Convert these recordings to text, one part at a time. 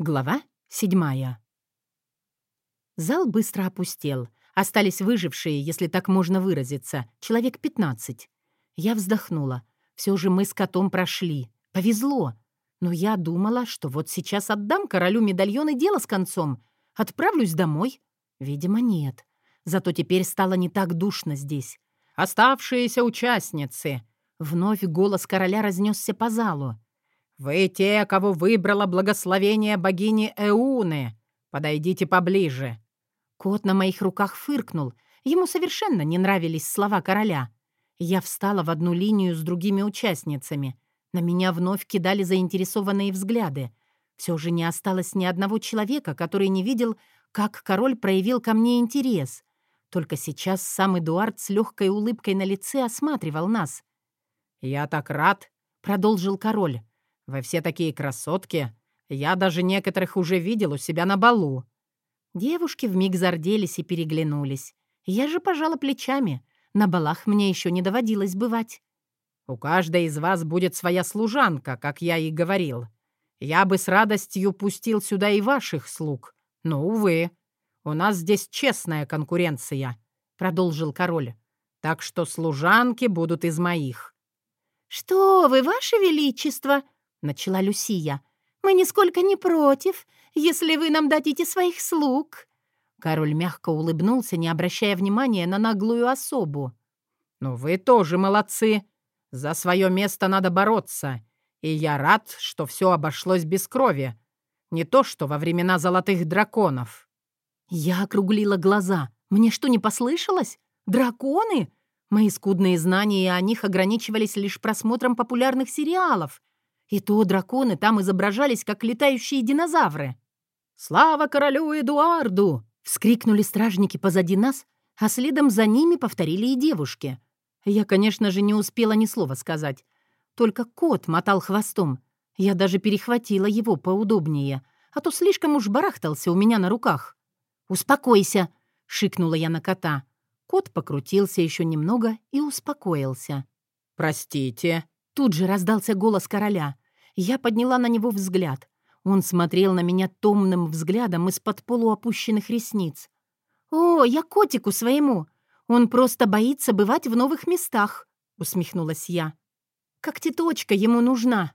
Глава седьмая. Зал быстро опустел. Остались выжившие, если так можно выразиться, человек пятнадцать. Я вздохнула. Все же мы с котом прошли. Повезло. Но я думала, что вот сейчас отдам королю медальон и дело с концом. Отправлюсь домой. Видимо, нет. Зато теперь стало не так душно здесь. «Оставшиеся участницы!» Вновь голос короля разнесся по залу. «Вы те, кого выбрало благословение богини Эуны. Подойдите поближе». Кот на моих руках фыркнул. Ему совершенно не нравились слова короля. Я встала в одну линию с другими участницами. На меня вновь кидали заинтересованные взгляды. Все же не осталось ни одного человека, который не видел, как король проявил ко мне интерес. Только сейчас сам Эдуард с легкой улыбкой на лице осматривал нас. «Я так рад», — продолжил король. Вы все такие красотки. Я даже некоторых уже видел у себя на балу». Девушки вмиг зарделись и переглянулись. Я же пожала плечами. На балах мне еще не доводилось бывать. «У каждой из вас будет своя служанка, как я и говорил. Я бы с радостью пустил сюда и ваших слуг. Но, увы, у нас здесь честная конкуренция», — продолжил король. «Так что служанки будут из моих». «Что вы, ваше величество!» Начала Люсия. «Мы нисколько не против, если вы нам дадите своих слуг». Король мягко улыбнулся, не обращая внимания на наглую особу. «Ну вы тоже молодцы. За свое место надо бороться. И я рад, что все обошлось без крови. Не то, что во времена золотых драконов». Я округлила глаза. «Мне что, не послышалось? Драконы?» Мои скудные знания о них ограничивались лишь просмотром популярных сериалов — и то драконы там изображались, как летающие динозавры. «Слава королю Эдуарду!» — вскрикнули стражники позади нас, а следом за ними повторили и девушки. Я, конечно же, не успела ни слова сказать. Только кот мотал хвостом. Я даже перехватила его поудобнее, а то слишком уж барахтался у меня на руках. «Успокойся!» — шикнула я на кота. Кот покрутился еще немного и успокоился. «Простите», Тут же раздался голос короля. Я подняла на него взгляд. Он смотрел на меня томным взглядом из-под полуопущенных ресниц. «О, я котику своему! Он просто боится бывать в новых местах!» — усмехнулась я. «Как теточка ему нужна!»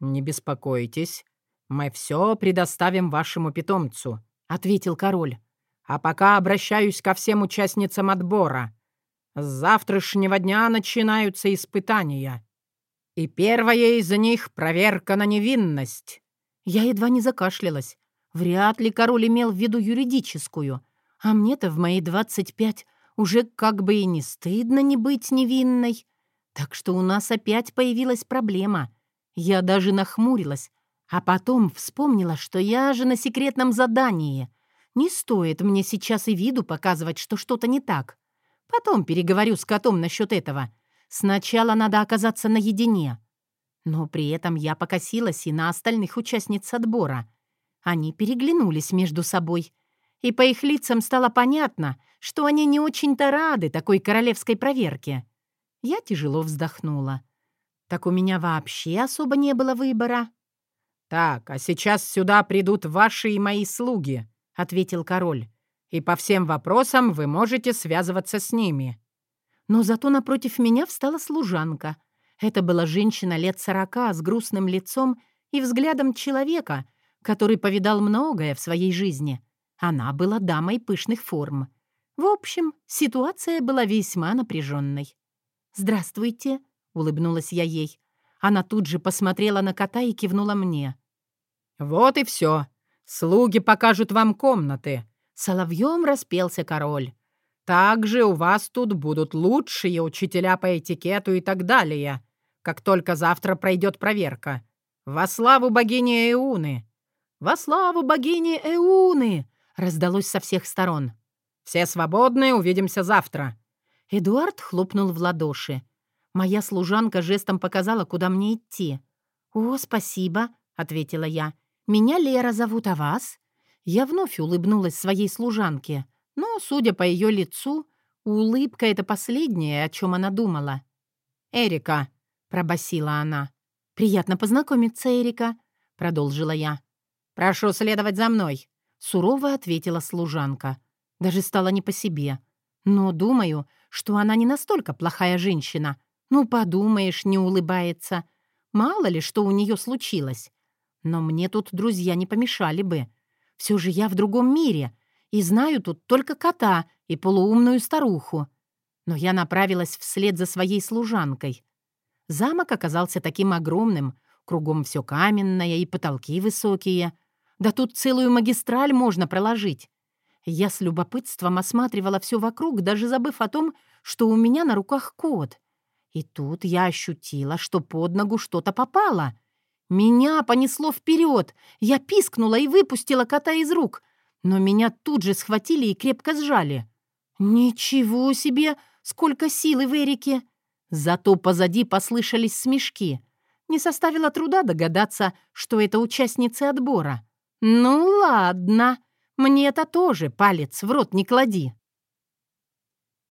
«Не беспокойтесь, мы все предоставим вашему питомцу», — ответил король. «А пока обращаюсь ко всем участницам отбора. С завтрашнего дня начинаются испытания. И первая из них — проверка на невинность. Я едва не закашлялась. Вряд ли король имел в виду юридическую. А мне-то в мои двадцать пять уже как бы и не стыдно не быть невинной. Так что у нас опять появилась проблема. Я даже нахмурилась, а потом вспомнила, что я же на секретном задании. Не стоит мне сейчас и виду показывать, что что-то не так. Потом переговорю с котом насчет этого — Сначала надо оказаться наедине. Но при этом я покосилась и на остальных участниц отбора. Они переглянулись между собой. И по их лицам стало понятно, что они не очень-то рады такой королевской проверке. Я тяжело вздохнула. Так у меня вообще особо не было выбора. «Так, а сейчас сюда придут ваши и мои слуги», — ответил король. «И по всем вопросам вы можете связываться с ними». Но зато напротив меня встала служанка. Это была женщина лет сорока с грустным лицом и взглядом человека, который повидал многое в своей жизни. Она была дамой пышных форм. В общем, ситуация была весьма напряженной. «Здравствуйте», — улыбнулась я ей. Она тут же посмотрела на кота и кивнула мне. «Вот и все. Слуги покажут вам комнаты». Соловьем распелся король. Также у вас тут будут лучшие учителя по этикету и так далее, как только завтра пройдет проверка. Во славу богини Эуны!» «Во славу богини Эуны!» раздалось со всех сторон. «Все свободны, увидимся завтра!» Эдуард хлопнул в ладоши. Моя служанка жестом показала, куда мне идти. «О, спасибо», — ответила я. «Меня Лера зовут, а вас?» Я вновь улыбнулась своей служанке — но, судя по ее лицу, улыбка — это последнее, о чем она думала. «Эрика», — пробасила она. «Приятно познакомиться, Эрика», — продолжила я. «Прошу следовать за мной», — сурово ответила служанка. Даже стало не по себе. Но думаю, что она не настолько плохая женщина. Ну, подумаешь, не улыбается. Мало ли, что у нее случилось. Но мне тут друзья не помешали бы. Все же я в другом мире, и знаю тут только кота и полуумную старуху. Но я направилась вслед за своей служанкой. Замок оказался таким огромным, кругом все каменное и потолки высокие. Да тут целую магистраль можно проложить. Я с любопытством осматривала все вокруг, даже забыв о том, что у меня на руках кот. И тут я ощутила, что под ногу что-то попало. Меня понесло вперед. Я пискнула и выпустила кота из рук. Но меня тут же схватили и крепко сжали. «Ничего себе! Сколько силы в Эрике!» Зато позади послышались смешки. Не составило труда догадаться, что это участницы отбора. «Ну ладно, мне это тоже палец в рот не клади».